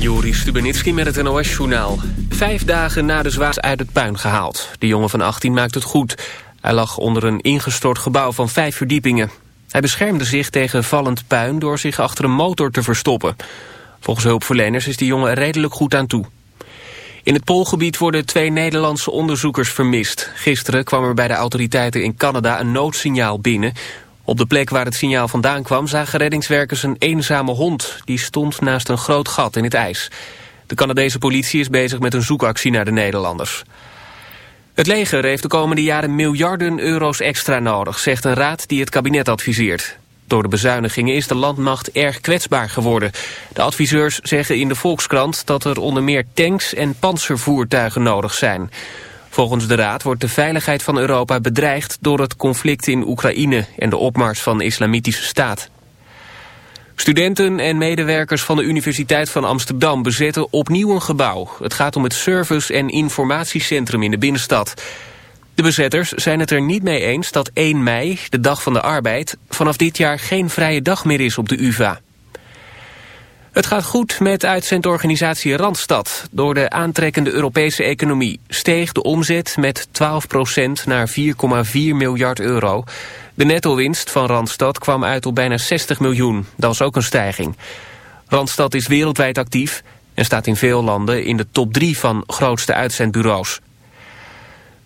Joris Stubenitski met het NOS-journaal. Vijf dagen na de zwaas uit het puin gehaald. De jongen van 18 maakt het goed. Hij lag onder een ingestort gebouw van vijf verdiepingen. Hij beschermde zich tegen vallend puin door zich achter een motor te verstoppen. Volgens hulpverleners is de jongen redelijk goed aan toe. In het Poolgebied worden twee Nederlandse onderzoekers vermist. Gisteren kwam er bij de autoriteiten in Canada een noodsignaal binnen... Op de plek waar het signaal vandaan kwam zagen reddingswerkers een eenzame hond. Die stond naast een groot gat in het ijs. De Canadese politie is bezig met een zoekactie naar de Nederlanders. Het leger heeft de komende jaren miljarden euro's extra nodig, zegt een raad die het kabinet adviseert. Door de bezuinigingen is de landmacht erg kwetsbaar geworden. De adviseurs zeggen in de Volkskrant dat er onder meer tanks en panzervoertuigen nodig zijn. Volgens de Raad wordt de veiligheid van Europa bedreigd door het conflict in Oekraïne en de opmars van de Islamitische Staat. Studenten en medewerkers van de Universiteit van Amsterdam bezetten opnieuw een gebouw. Het gaat om het service- en informatiecentrum in de binnenstad. De bezetters zijn het er niet mee eens dat 1 mei, de dag van de arbeid, vanaf dit jaar geen vrije dag meer is op de UvA. Het gaat goed met uitzendorganisatie Randstad. Door de aantrekkende Europese economie steeg de omzet met 12% naar 4,4 miljard euro. De netto-winst van Randstad kwam uit op bijna 60 miljoen. Dat was ook een stijging. Randstad is wereldwijd actief en staat in veel landen in de top 3 van grootste uitzendbureaus.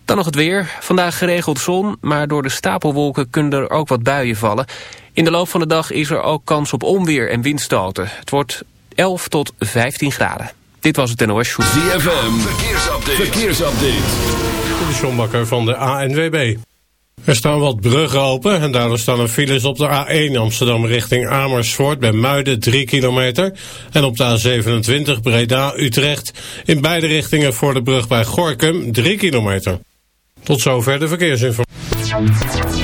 Dan nog het weer. Vandaag geregeld zon, maar door de stapelwolken kunnen er ook wat buien vallen. In de loop van de dag is er ook kans op onweer en windstoten. Het wordt 11 tot 15 graden. Dit was het NOS Show. ZFM, verkeersupdate. verkeersupdate. De Sjombakker van de ANWB. Er staan wat bruggen open en daardoor staan er files op de A1 Amsterdam richting Amersfoort bij Muiden 3 kilometer. En op de A27 Breda Utrecht in beide richtingen voor de brug bij Gorkum 3 kilometer. Tot zover de verkeersinformatie.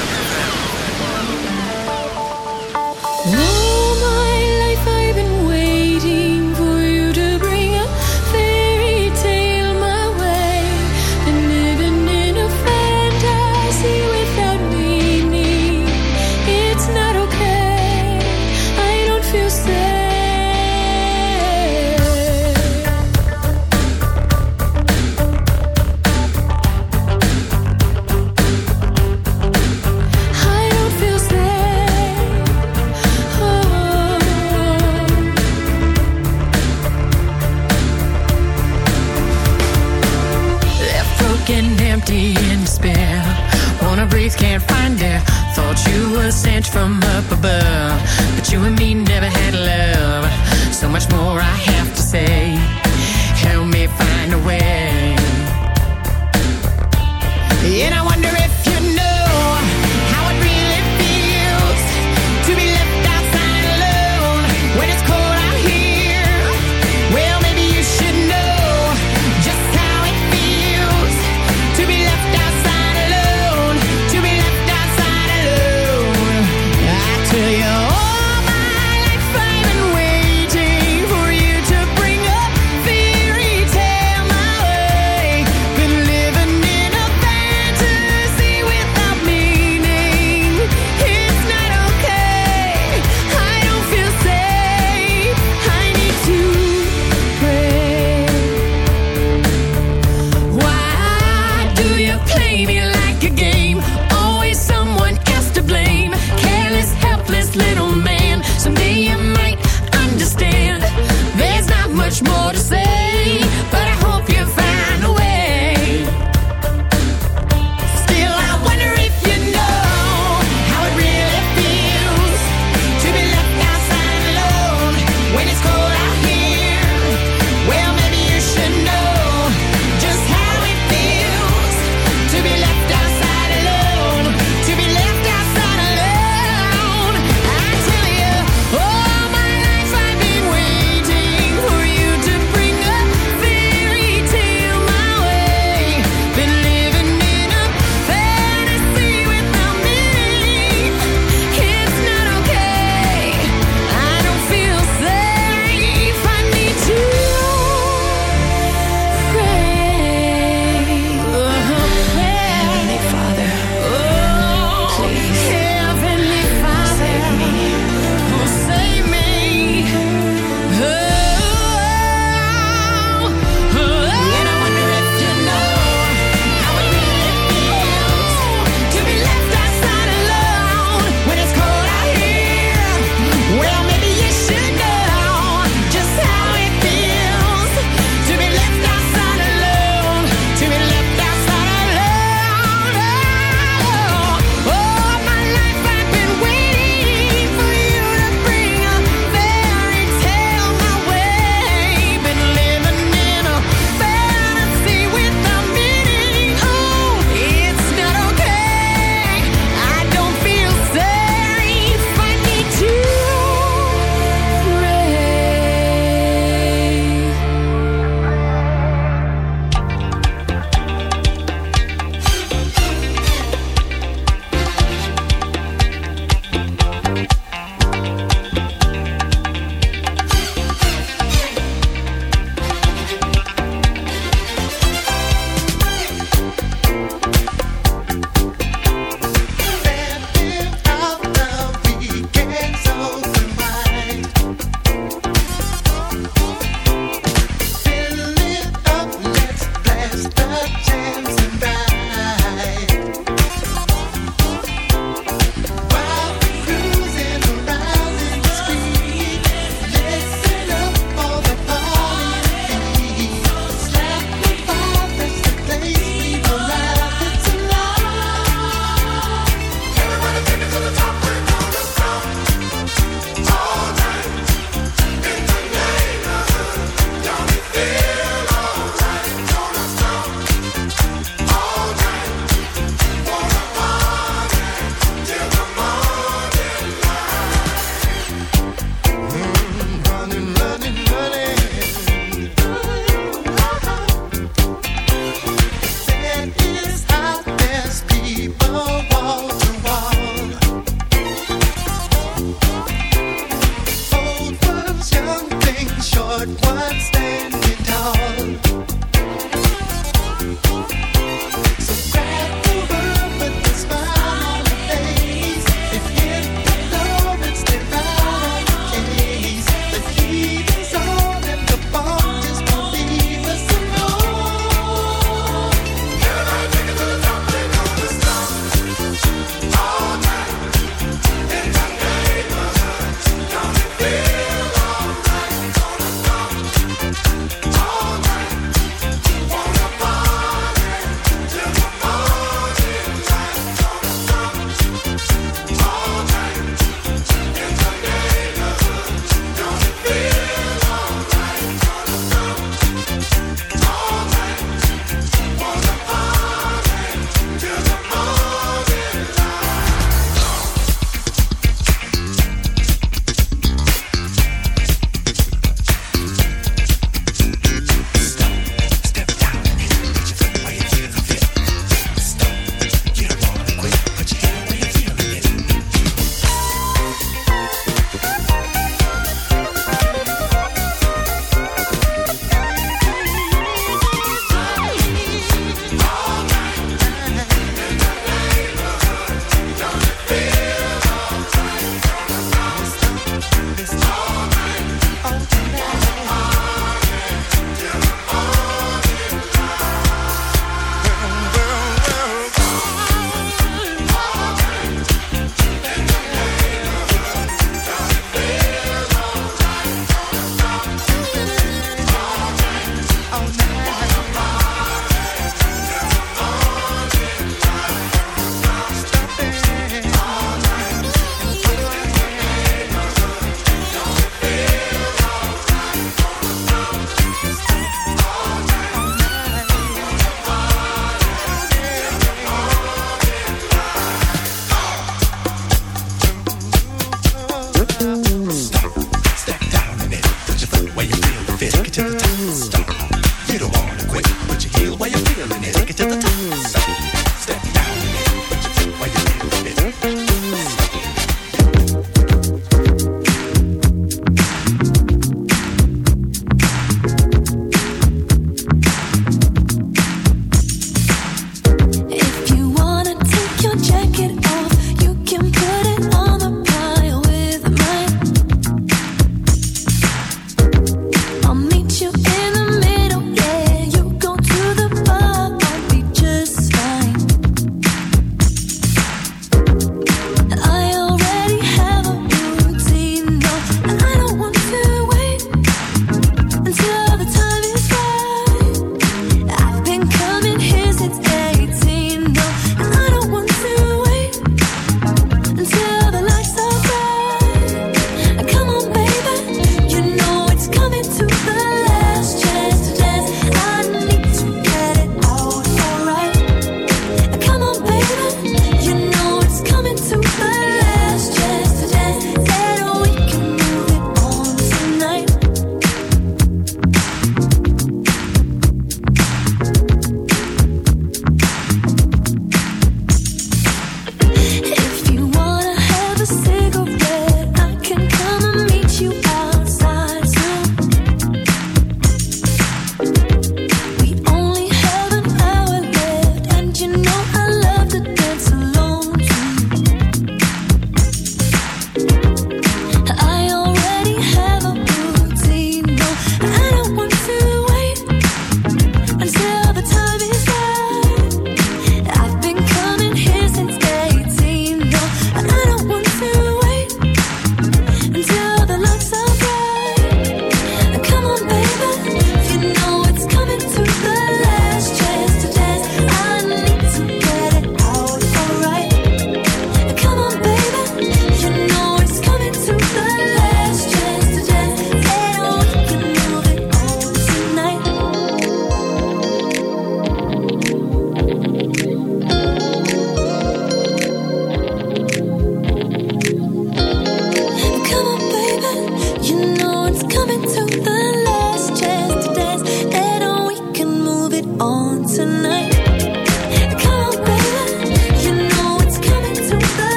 can't find it. Thought you were sent from up above, but you and me never had love. So much more I have to say. Help me find.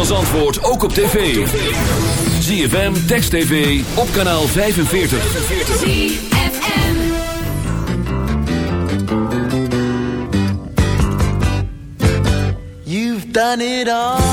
Als antwoord ook op tv. ZFM, Text TV, op kanaal 45. ZFM You've done it all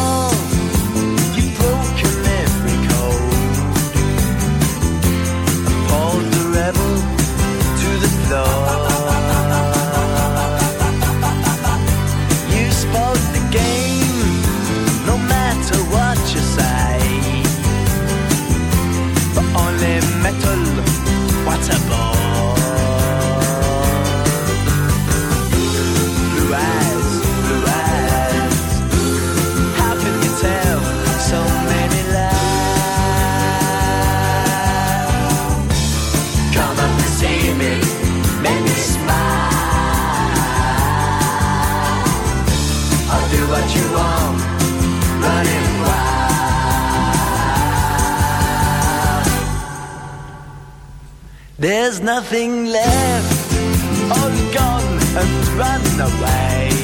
There's nothing left, all gone and run away.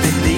believe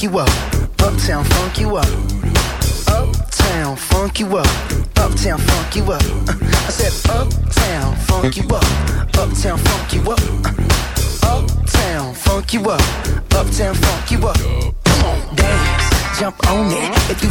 funk you up. Uptown funk you up. Uptown funk you up. Uptown funk you up. Uh, I said uptown funk you up. Uptown funk you up. Uptown funk you up. Uptown funk you up. Come on, dance, jump on it. If you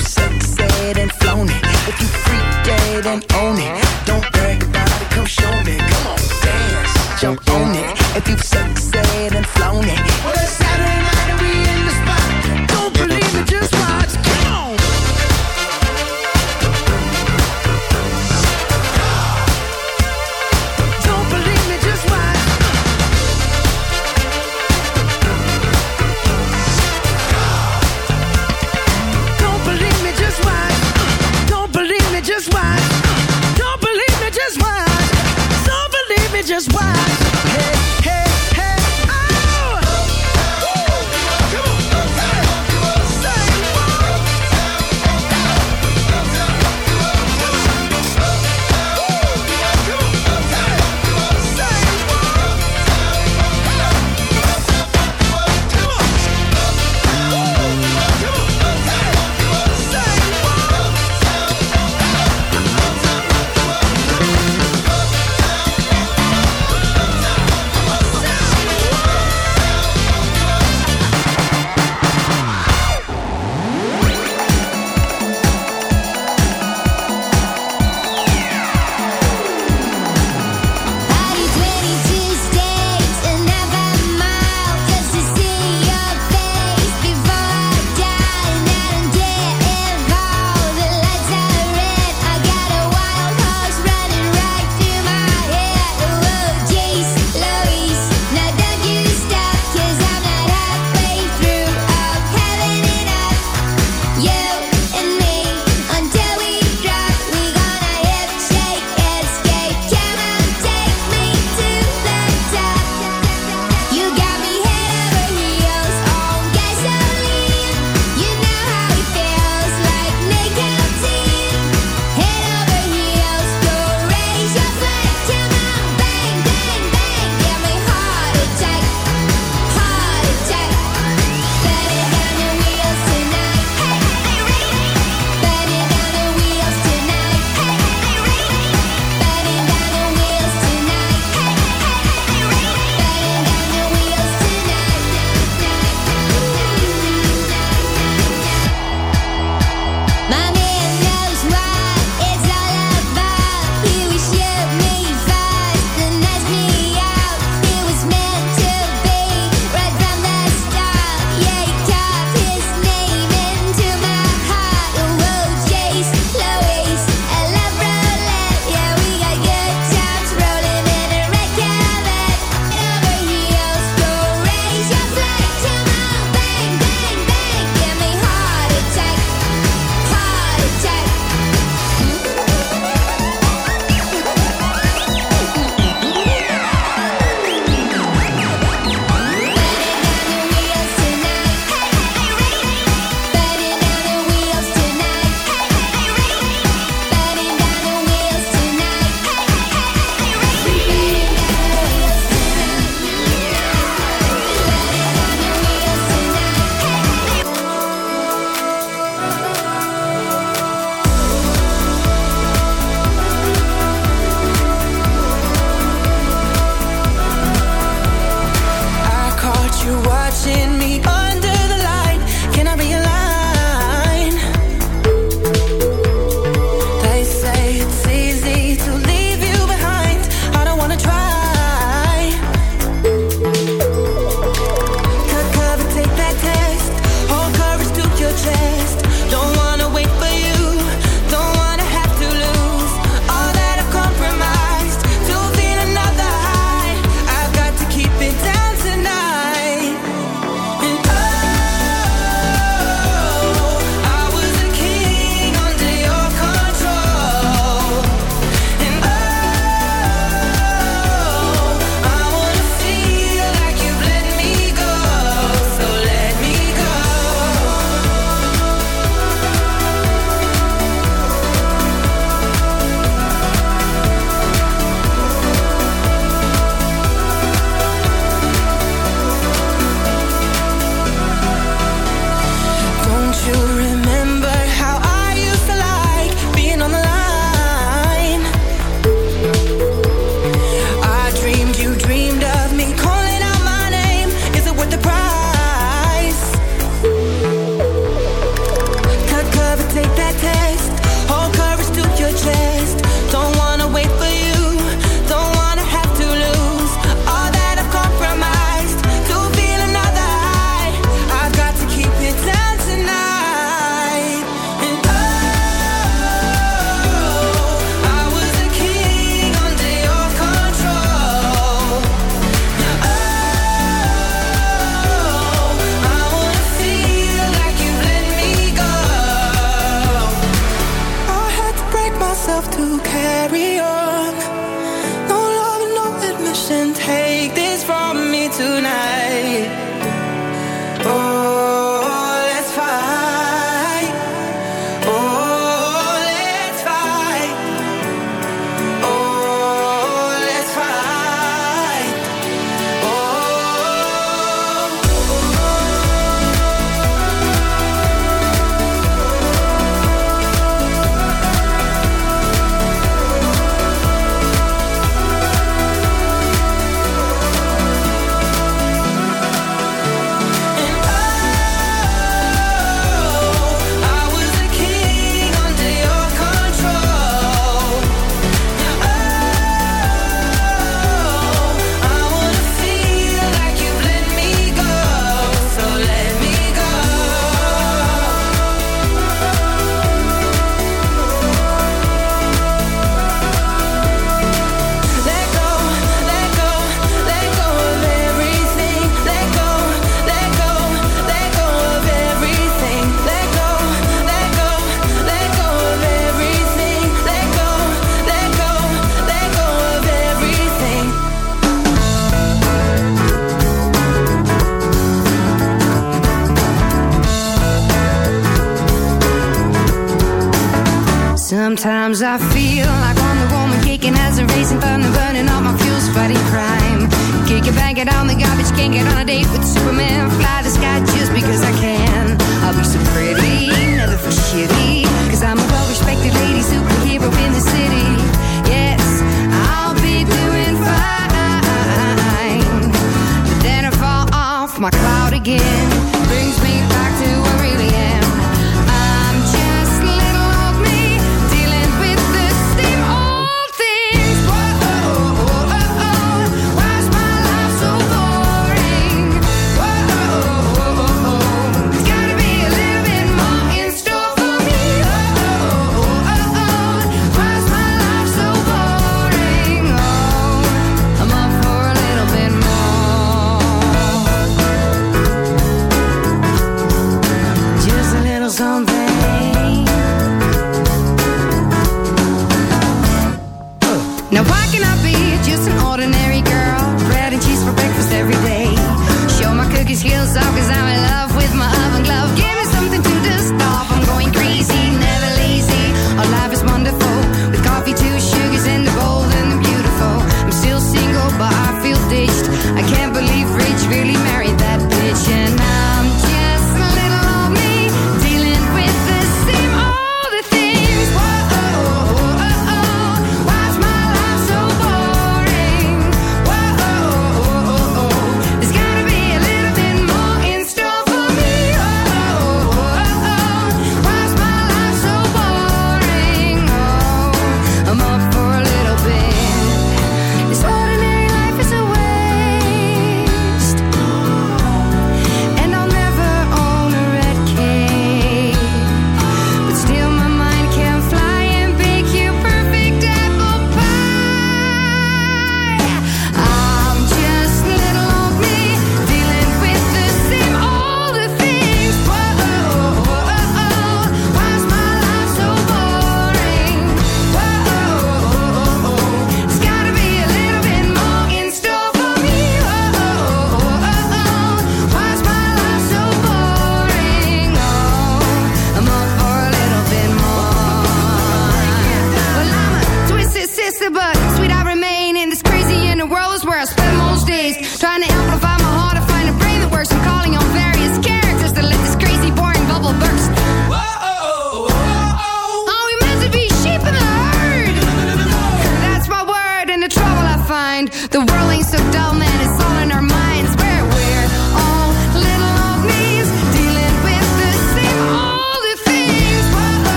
Sometimes I feel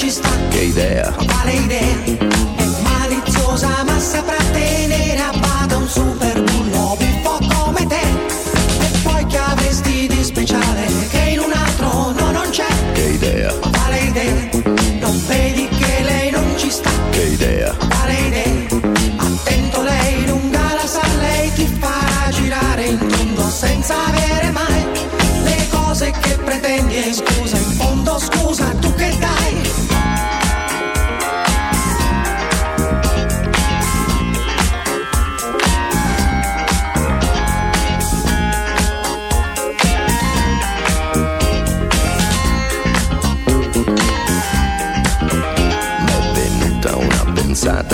ci sta? che idea, Quale idea? È maliziosa ma saprà tenere a bada un super bullo buffo come te. E poi che avresti di speciale che in un altro no non c'è? che idea, Quale idea? Non vedi che lei non ci sta? che idea, Quale idea? Attento lei lunga la sa, lei ti farà girare in tondo senza avere mai le cose che pretendi e scusa, in fondo scusa, tu che dai?